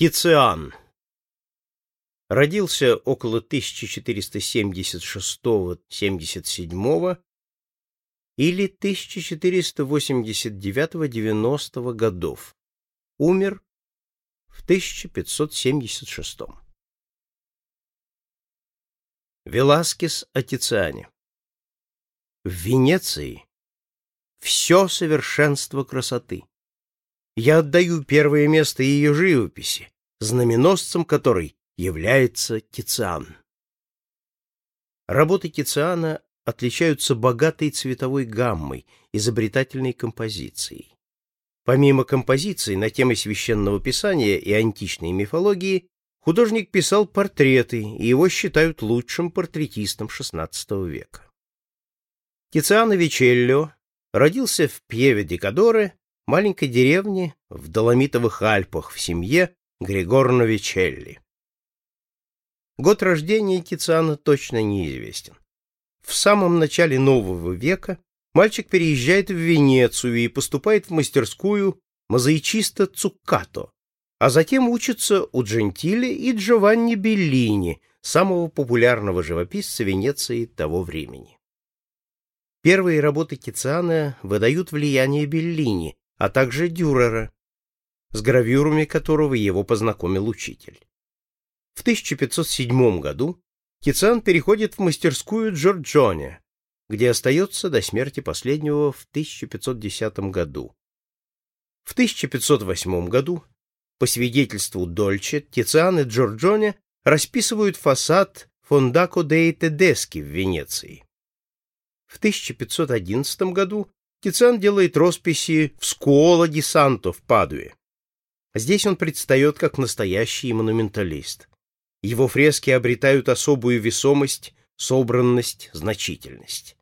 Тициан родился около 1476-77 или 1489-90 годов. Умер в 1576. Веласкес о Тициане В Венеции все совершенство красоты. Я отдаю первое место ее живописи, знаменосцем которой является Тициан. Работы Тициана отличаются богатой цветовой гаммой, изобретательной композицией. Помимо композиций на темы священного писания и античной мифологии, художник писал портреты, и его считают лучшим портретистом XVI века. Тициано Вичеллио родился в Пьеве-де-Кадоре, маленькой деревне в Доломитовых Альпах в семье Григорно Вичелли. Год рождения Тициана точно неизвестен. В самом начале нового века мальчик переезжает в Венецию и поступает в мастерскую мозаичиста Цуккато, а затем учится у Джентиле и Джованни Беллини, самого популярного живописца Венеции того времени. Первые работы Тициана выдают влияние Беллини, а также Дюрера, с гравюрами которого его познакомил учитель. В 1507 году Тициан переходит в мастерскую Джорджоне, где остается до смерти последнего в 1510 году. В 1508 году, по свидетельству Дольче, Тициан и Джорджоне расписывают фасад Фондако деи Тедески в Венеции. В 1511 году Тициан делает росписи в Скуола ди Санто в Падуе. Здесь он предстает как настоящий монументалист. Его фрески обретают особую весомость, собранность, значительность.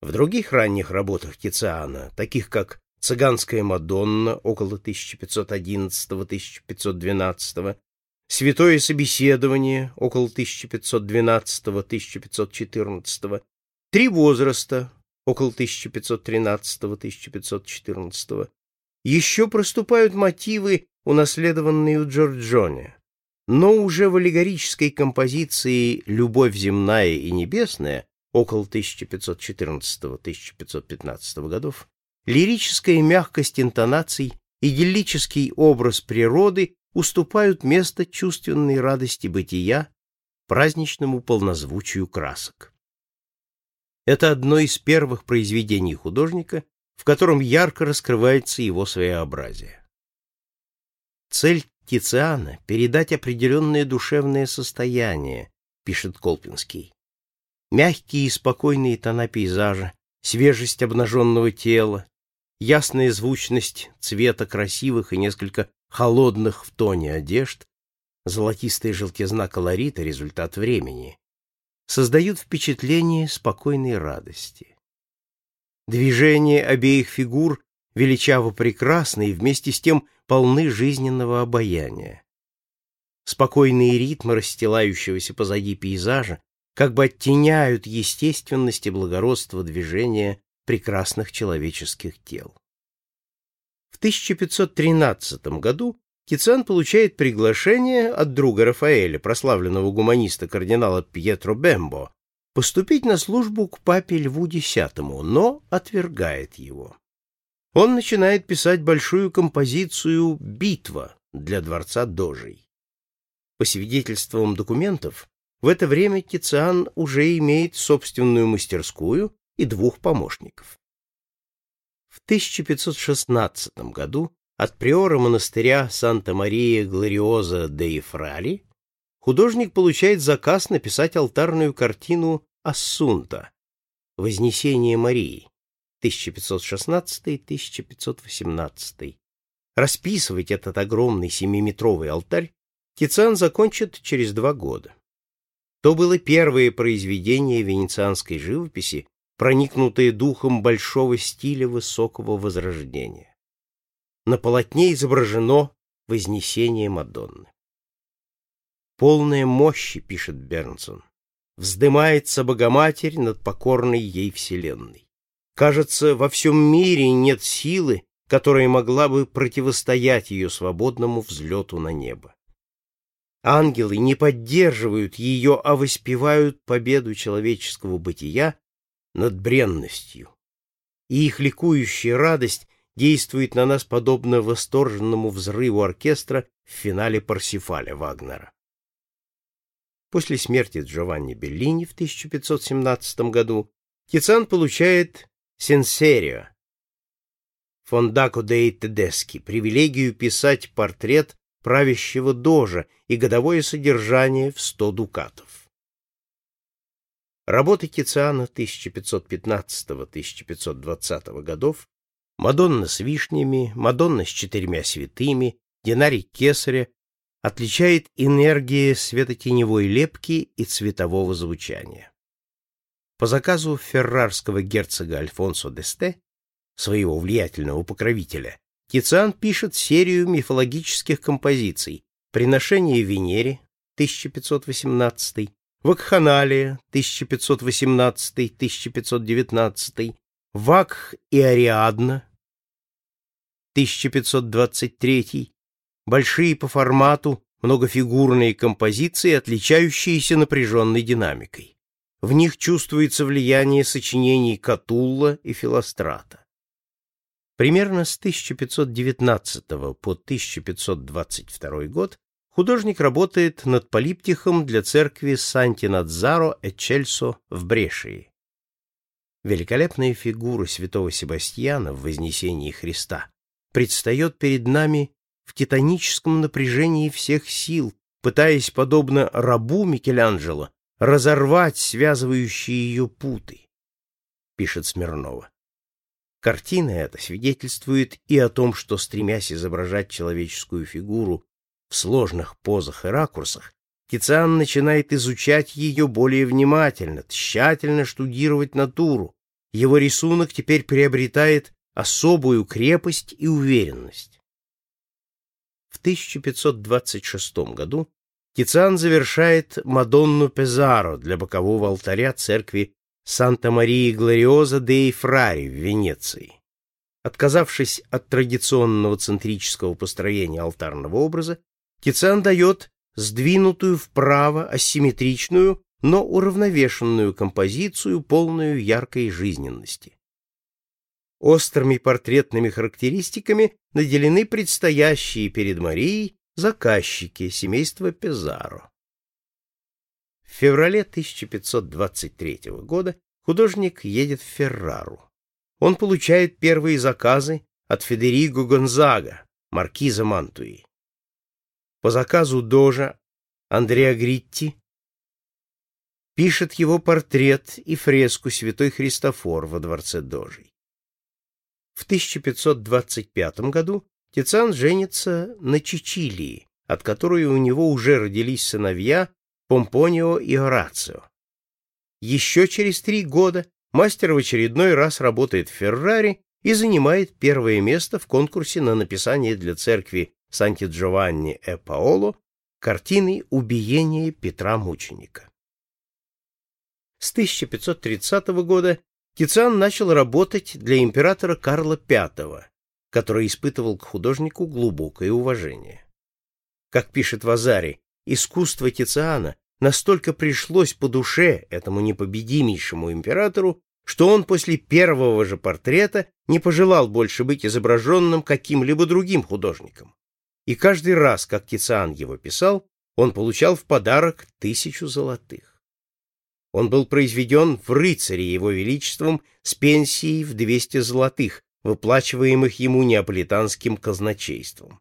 В других ранних работах Тициана, таких как «Цыганская Мадонна» около 1511-1512, «Святое собеседование» около 1512-1514, Три возраста, около 1513-1514, еще проступают мотивы, унаследованные у Джорджоне, но уже в аллегорической композиции «Любовь земная и небесная» около 1514-1515 годов лирическая мягкость интонаций, идиллический образ природы уступают место чувственной радости бытия, праздничному полнозвучию красок. Это одно из первых произведений художника, в котором ярко раскрывается его своеобразие. Цель Тициана — передать определенное душевное состояние, пишет Колпинский. Мягкие и спокойные тона пейзажа, свежесть обнаженного тела, ясная звучность цвета красивых и несколько холодных в тоне одежд, золотистая желтизна колорита — результат времени, создают впечатление спокойной радости. Движения обеих фигур величаво прекрасны и вместе с тем полны жизненного обаяния. Спокойные ритмы расстилающегося позади пейзажа как бы оттеняют естественность и благородство движения прекрасных человеческих тел. В 1513 году Тициан получает приглашение от друга Рафаэля, прославленного гуманиста кардинала Пьетро Бембо, поступить на службу к папе Льву X, но отвергает его. Он начинает писать большую композицию «Битва» для дворца Дожей. По свидетельствам документов, в это время Тициан уже имеет собственную мастерскую и двух помощников. В 1516 году от приора монастыря Санта-Мария Глориоза де Ифрали художник получает заказ написать алтарную картину «Ассунта» «Вознесение Марии» 1516-1518. Расписывать этот огромный семиметровый алтарь Тициан закончит через два года. То было первое произведение венецианской живописи, проникнутое духом большого стиля высокого возрождения на полотне изображено Вознесение Мадонны. «Полная мощи», — пишет Бернсон, — «вздымается Богоматерь над покорной ей вселенной. Кажется, во всем мире нет силы, которая могла бы противостоять ее свободному взлету на небо. Ангелы не поддерживают ее, а воспевают победу человеческого бытия над бренностью. И их ликующая радость действует на нас подобно восторженному взрыву оркестра в финале Парсифаля Вагнера. После смерти Джованни Беллини в 1517 году Тициан получает сенсерио Фондако деи Тедески, привилегию писать портрет правящего дожа и годовое содержание в 100 дукатов. Работы Тициана 1515-1520 годов Мадонна с вишнями, Мадонна с четырьмя святыми, Динарий Кесаря отличает энергия светотеневой лепки и цветового звучания. По заказу феррарского герцога Альфонсо Десте, своего влиятельного покровителя, Тициан пишет серию мифологических композиций «Приношение Венере» 1518, «Вакханалия» 1518-1519, «Вакх и Ариадна» 1523, большие по формату, многофигурные композиции, отличающиеся напряженной динамикой. В них чувствуется влияние сочинений Катулла и Филострата. Примерно с 1519 по 1522 год художник работает над полиптихом для церкви Санти-Надзаро e Чельсо в Брешии. Великолепная фигура святого Себастьяна в Вознесении Христа предстает перед нами в титаническом напряжении всех сил, пытаясь, подобно рабу Микеланджело, разорвать связывающие ее путы, пишет Смирнова. Картина эта свидетельствует и о том, что, стремясь изображать человеческую фигуру в сложных позах и ракурсах, Тициан начинает изучать ее более внимательно, тщательно штудировать натуру. Его рисунок теперь приобретает особую крепость и уверенность. В 1526 году Тициан завершает Мадонну Пезаро для бокового алтаря церкви Санта-Марии Глориоза деи Фрари в Венеции. Отказавшись от традиционного центрического построения алтарного образа, Тициан дает сдвинутую вправо асимметричную, но уравновешенную композицию, полную яркой жизненности. Острыми портретными характеристиками наделены предстоящие перед Марией заказчики семейства Пезаро. В феврале 1523 года художник едет в Феррару. Он получает первые заказы от Федериго Гонзага, маркиза Мантуи. По заказу Дожа Андреа Гритти пишет его портрет и фреску Святой Христофор во дворце Дожей. В 1525 году Тициан женится на Чичилии, от которой у него уже родились сыновья Помпонио и Орацио. Еще через три года мастер в очередной раз работает в Феррари и занимает первое место в конкурсе на написание для церкви Санти-Джованни э Паоло картины «Убиение Петра Мученика». С 1530 года Тициан начал работать для императора Карла V, который испытывал к художнику глубокое уважение. Как пишет Вазари, искусство Тициана настолько пришлось по душе этому непобедимейшему императору, что он после первого же портрета не пожелал больше быть изображенным каким-либо другим художником. И каждый раз, как Тициан его писал, он получал в подарок тысячу золотых. Он был произведен в рыцаре его величеством с пенсией в 200 золотых, выплачиваемых ему неаполитанским казначейством.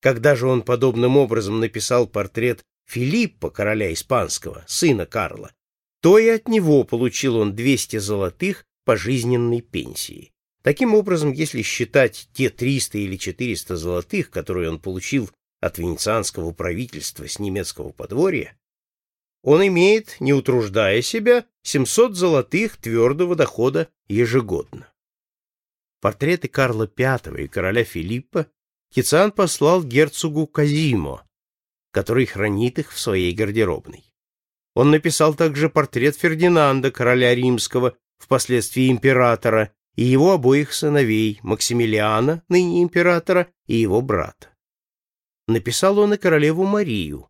Когда же он подобным образом написал портрет Филиппа, короля испанского, сына Карла, то и от него получил он 200 золотых пожизненной пенсии. Таким образом, если считать те 300 или 400 золотых, которые он получил от венецианского правительства с немецкого подворья, он имеет, не утруждая себя, 700 золотых твердого дохода ежегодно. Портреты Карла V и короля Филиппа Тициан послал герцогу Казимо, который хранит их в своей гардеробной. Он написал также портрет Фердинанда, короля римского, впоследствии императора, и его обоих сыновей, Максимилиана, ныне императора, и его брата. Написал он и королеву Марию,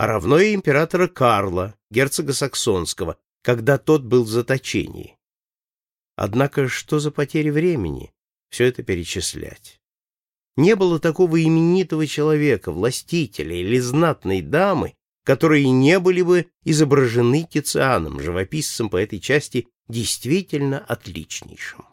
а равно и императора Карла, герцога Саксонского, когда тот был в заточении. Однако что за потери времени все это перечислять? Не было такого именитого человека, властителя или знатной дамы, которые не были бы изображены Тицианом, живописцем по этой части действительно отличнейшим.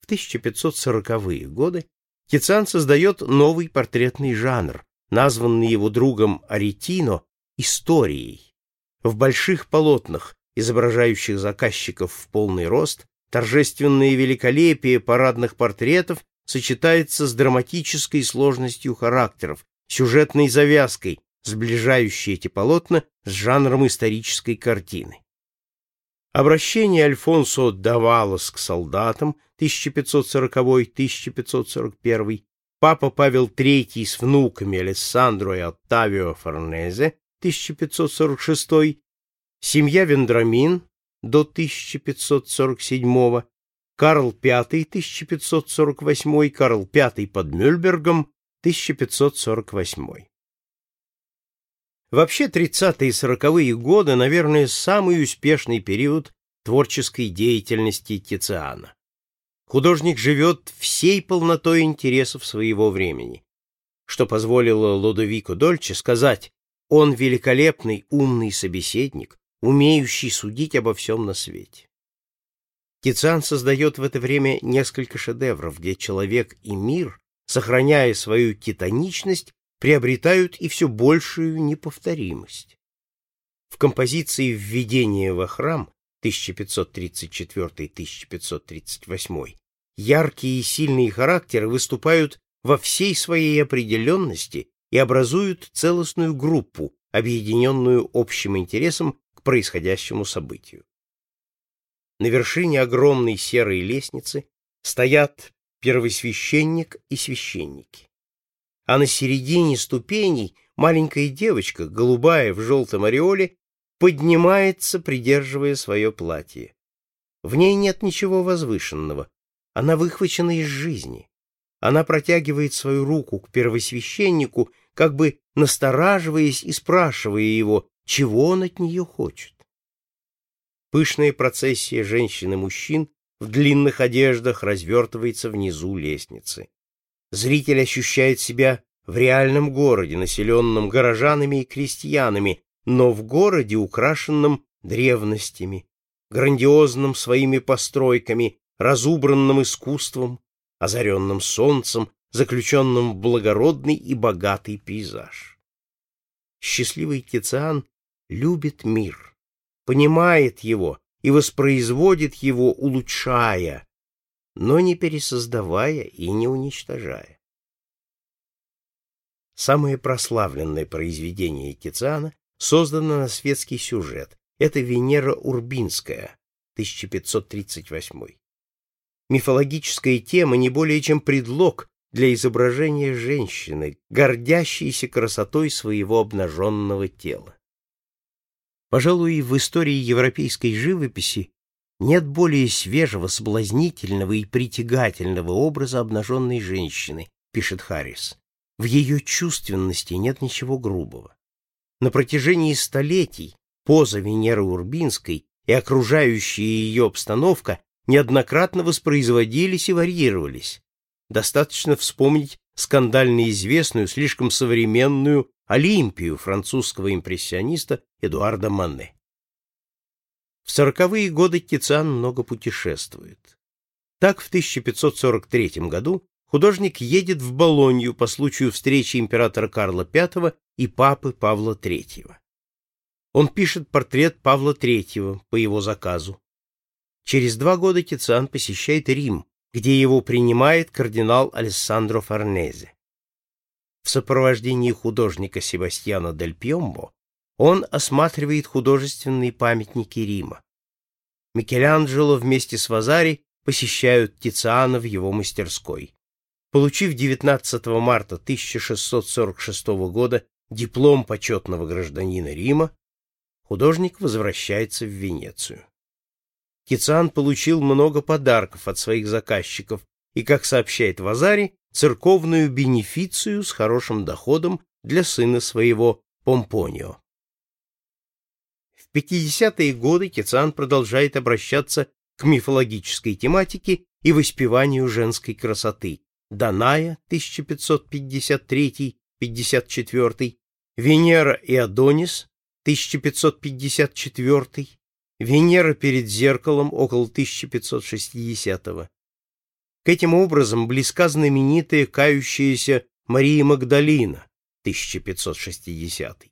В 1540-е годы Тициан создает новый портретный жанр, названный его другом Аретино историей. В больших полотнах, изображающих заказчиков в полный рост, торжественное великолепие парадных портретов сочетается с драматической сложностью характеров, сюжетной завязкой, сближающей эти полотна с жанром исторической картины. Обращение Альфонсо Давалос к солдатам 1540-1541, папа Павел III с внуками Алессандро и Оттавио Форнезе 1546, семья Вендрамин до 1547, Карл V 1548, Карл V под Мюльбергом 1548. Вообще 30-е и 40-е годы, наверное, самый успешный период творческой деятельности Тициана. Художник живет всей полнотой интересов своего времени, что позволило Лодовико Дольче сказать «Он великолепный, умный собеседник, умеющий судить обо всем на свете». Тициан создает в это время несколько шедевров, где человек и мир, сохраняя свою титаничность, приобретают и все большую неповторимость. В композиции «Введение во храм» 1534-1538 яркие и сильные характеры выступают во всей своей определенности и образуют целостную группу, объединенную общим интересом к происходящему событию. На вершине огромной серой лестницы стоят первосвященник и священники а на середине ступеней маленькая девочка, голубая в желтом ореоле, поднимается, придерживая свое платье. В ней нет ничего возвышенного, она выхвачена из жизни. Она протягивает свою руку к первосвященнику, как бы настораживаясь и спрашивая его, чего он от нее хочет. Пышная процессия женщин и мужчин в длинных одеждах развертывается внизу лестницы зритель ощущает себя в реальном городе, населенном горожанами и крестьянами, но в городе, украшенном древностями, грандиозным своими постройками, разубранным искусством, озаренным солнцем, заключенным в благородный и богатый пейзаж. Счастливый Тициан любит мир, понимает его и воспроизводит его, улучшая, но не пересоздавая и не уничтожая. Самое прославленное произведение Тициана создано на светский сюжет. Это Венера Урбинская, 1538. Мифологическая тема не более чем предлог для изображения женщины, гордящейся красотой своего обнаженного тела. Пожалуй, в истории европейской живописи нет более свежего, соблазнительного и притягательного образа обнаженной женщины, пишет Харрис. В ее чувственности нет ничего грубого. На протяжении столетий поза Венеры Урбинской и окружающая ее обстановка неоднократно воспроизводились и варьировались. Достаточно вспомнить скандально известную, слишком современную Олимпию французского импрессиониста Эдуарда Манне. В сороковые годы Тициан много путешествует. Так в 1543 году художник едет в Болонью по случаю встречи императора Карла V и папы Павла III. Он пишет портрет Павла III по его заказу. Через два года Тициан посещает Рим, где его принимает кардинал Алессандро Форнезе. В сопровождении художника Себастьяна дель Пьомбо он осматривает художественные памятники Рима. Микеланджело вместе с Вазари посещают Тициана в его мастерской. Получив 19 марта 1646 года диплом почетного гражданина Рима, художник возвращается в Венецию. Тициан получил много подарков от своих заказчиков и, как сообщает Вазари, церковную бенефицию с хорошим доходом для сына своего Помпонио. В 50-е годы Тициан продолжает обращаться к мифологической тематике и воспеванию женской красоты. Даная, 1553-54, Венера и Адонис, 1554, Венера перед зеркалом около 1560 -го. К этим образом близка знаменитая кающаяся Мария Магдалина 1560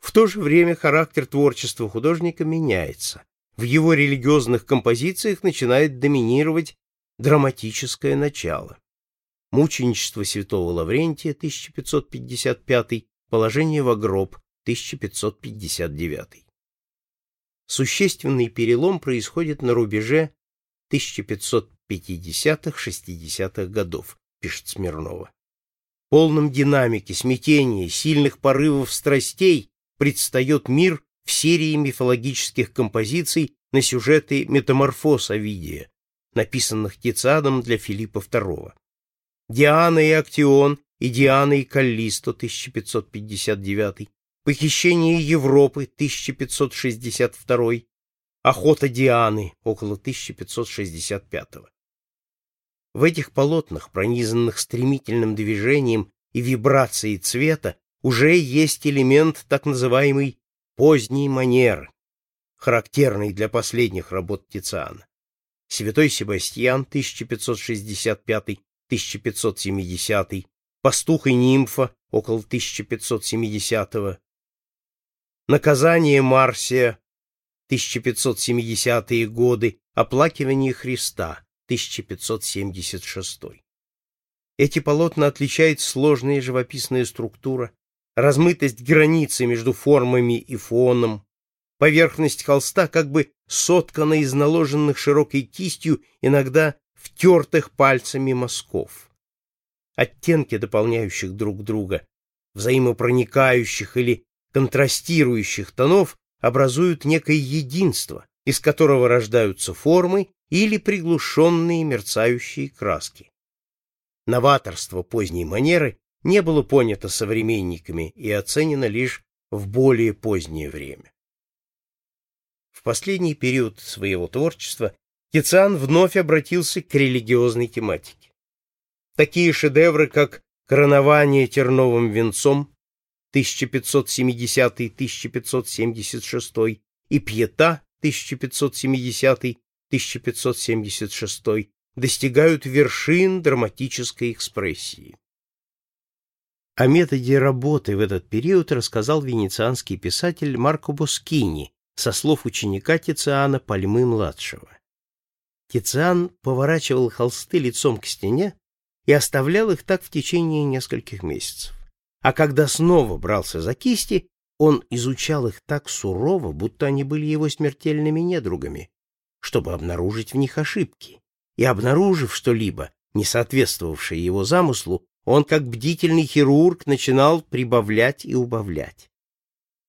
В то же время характер творчества художника меняется. В его религиозных композициях начинает доминировать драматическое начало. Мученичество святого Лаврентия 1555, положение в гроб 1559. Существенный перелом происходит на рубеже 1550-60-х годов, пишет Смирнова. Полным динамики, смятения, сильных порывов страстей предстает мир в серии мифологических композиций на сюжеты «Метаморфоз Овидия», написанных Тициадом для Филиппа II. Диана и Актион и Диана и Каллисто 1559, Похищение Европы 1562, Охота Дианы около 1565. В этих полотнах, пронизанных стремительным движением и вибрацией цвета, уже есть элемент так называемой поздней манеры, характерной для последних работ Тициана. Святой Себастьян 1565-1570, Пастух и нимфа около 1570 -го, Наказание Марсия 1570-е годы, Оплакивание Христа 1576. Эти полотна отличает сложная живописная структура, размытость границы между формами и фоном, поверхность холста как бы соткана из наложенных широкой кистью, иногда втертых пальцами мазков. Оттенки, дополняющих друг друга, взаимопроникающих или контрастирующих тонов образуют некое единство, из которого рождаются формы или приглушенные мерцающие краски. Новаторство поздней манеры не было понято современниками и оценено лишь в более позднее время. Последний период своего творчества Тициан вновь обратился к религиозной тематике. Такие шедевры, как «Коронование терновым венцом», 1570-1576 и Пьета 1570-1576 достигают вершин драматической экспрессии. О методе работы в этот период рассказал венецианский писатель Марко Боскини со слов ученика Тициана Пальмы-младшего. Тициан поворачивал холсты лицом к стене и оставлял их так в течение нескольких месяцев. А когда снова брался за кисти, он изучал их так сурово, будто они были его смертельными недругами, чтобы обнаружить в них ошибки. И обнаружив что-либо, не соответствовавшее его замыслу, он, как бдительный хирург, начинал прибавлять и убавлять.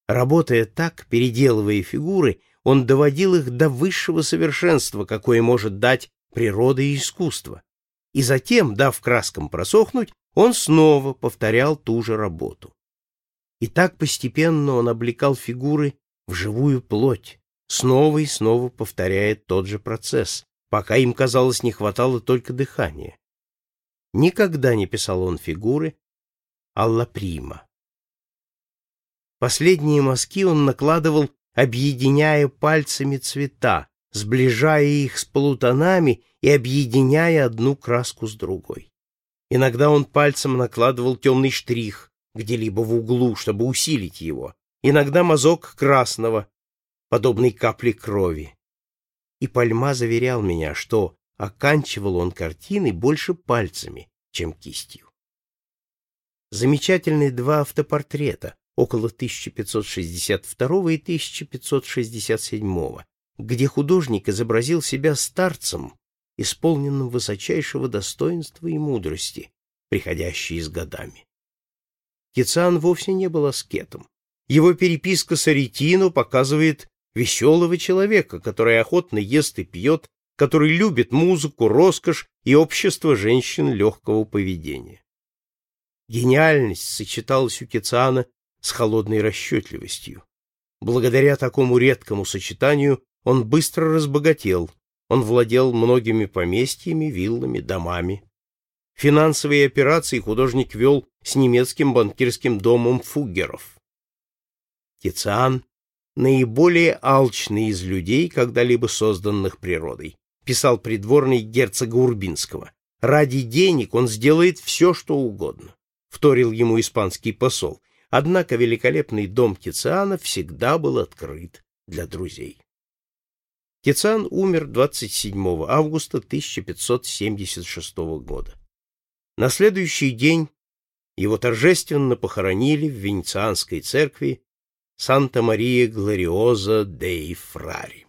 Работая так, переделывая фигуры, он доводил их до высшего совершенства, какое может дать природа и искусство. И затем, дав краскам просохнуть, он снова повторял ту же работу. И так постепенно он облекал фигуры в живую плоть, снова и снова повторяя тот же процесс, пока им, казалось, не хватало только дыхания. Никогда не писал он фигуры алла прима. Последние мазки он накладывал, объединяя пальцами цвета, сближая их с полутонами и объединяя одну краску с другой. Иногда он пальцем накладывал темный штрих где-либо в углу, чтобы усилить его, иногда мазок красного, подобный капле крови. И Пальма заверял меня, что оканчивал он картины больше пальцами, чем кистью. Замечательные два автопортрета около 1562 и 1567, где художник изобразил себя старцем исполненным высочайшего достоинства и мудрости, приходящей с годами. Тициан вовсе не был аскетом. Его переписка с Аретино показывает веселого человека, который охотно ест и пьет, который любит музыку, роскошь и общество женщин легкого поведения. Гениальность сочеталась у Кициана с холодной расчетливостью. Благодаря такому редкому сочетанию он быстро разбогател, он владел многими поместьями, виллами, домами. Финансовые операции художник вел с немецким банкирским домом Фуггеров. Тициан — наиболее алчный из людей, когда-либо созданных природой, писал придворный герцога Урбинского. Ради денег он сделает все, что угодно, вторил ему испанский посол. Однако великолепный дом Тициана всегда был открыт для друзей. Тициан умер 27 августа 1576 года. На следующий день его торжественно похоронили в Венецианской церкви Санта-Мария Глориоза деи Фрари.